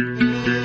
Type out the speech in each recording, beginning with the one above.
يا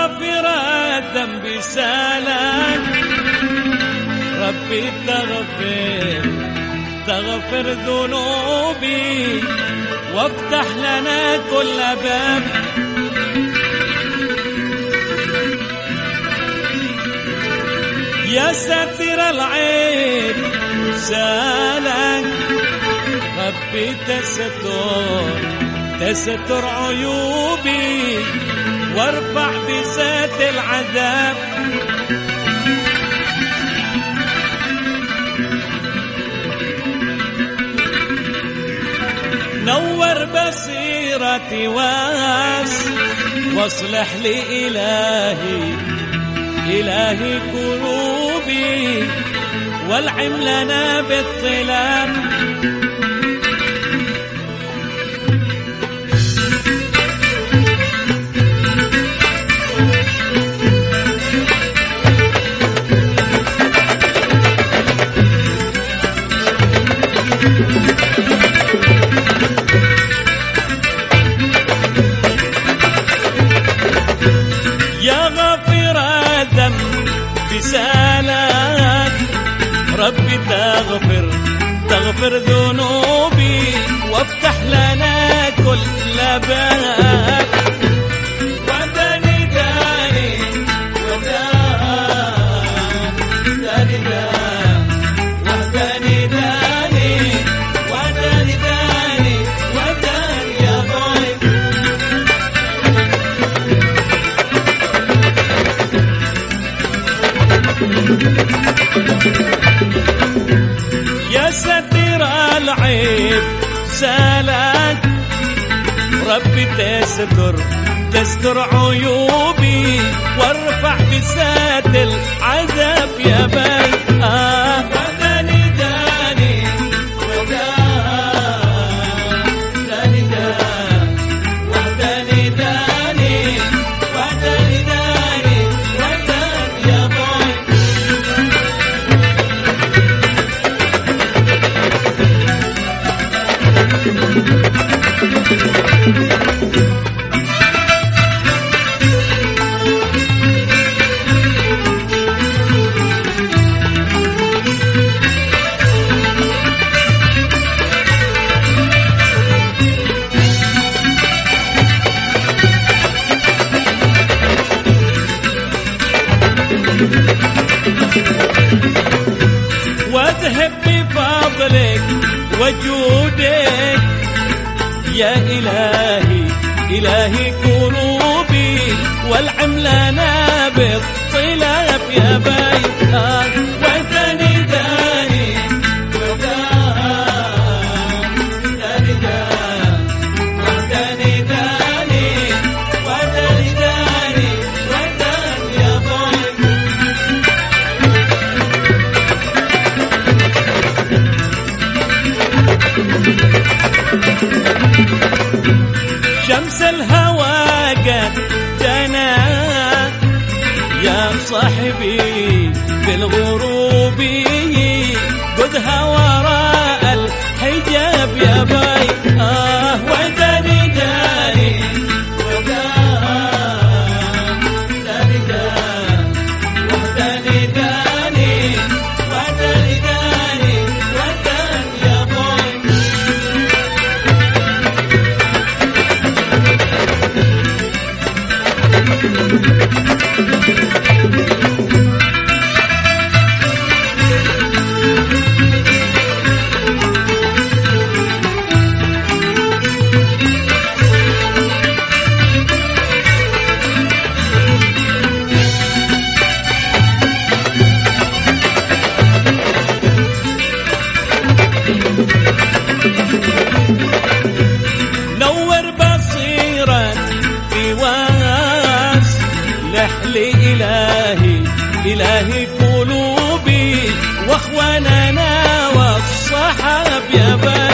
غافر الذنب سالك. ربي تغفر تغفر ذنوبي وافتح لنا كل باب. يا ساتر العيب سالك. ربي تستر تستر عيوبي. وارفع بسات العذاب. نور بصيرتي واس واصلح لي إلهي إلهي قلوبي والعم لنا بالظلام يا غفير الذنب بسالك ربي تغفر تغفر ذنوبي وافتح لنا كل باب. يا ستير العيب سالك. ربي تستر تستر عيوبي وارفع بسات العذاب. وجودك يا إلهي إلهي قلوبي والعم لنا بالطلب يا بي جنى يا صاحبي بالغروب قدها وراء لي إلهي إلهي قلوبي وإخواننا والصحاب يا بني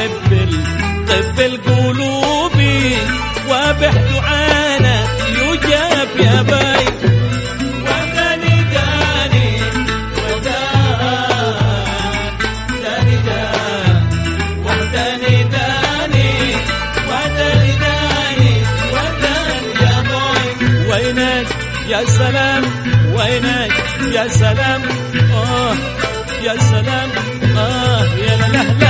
طب القلوب وبح دعانا يجاب يا باي وداني داني داني دان وحداني داني وداني داني يا يا سلام وينك يا سلام آه يا سلام آه يا لا لا, لا.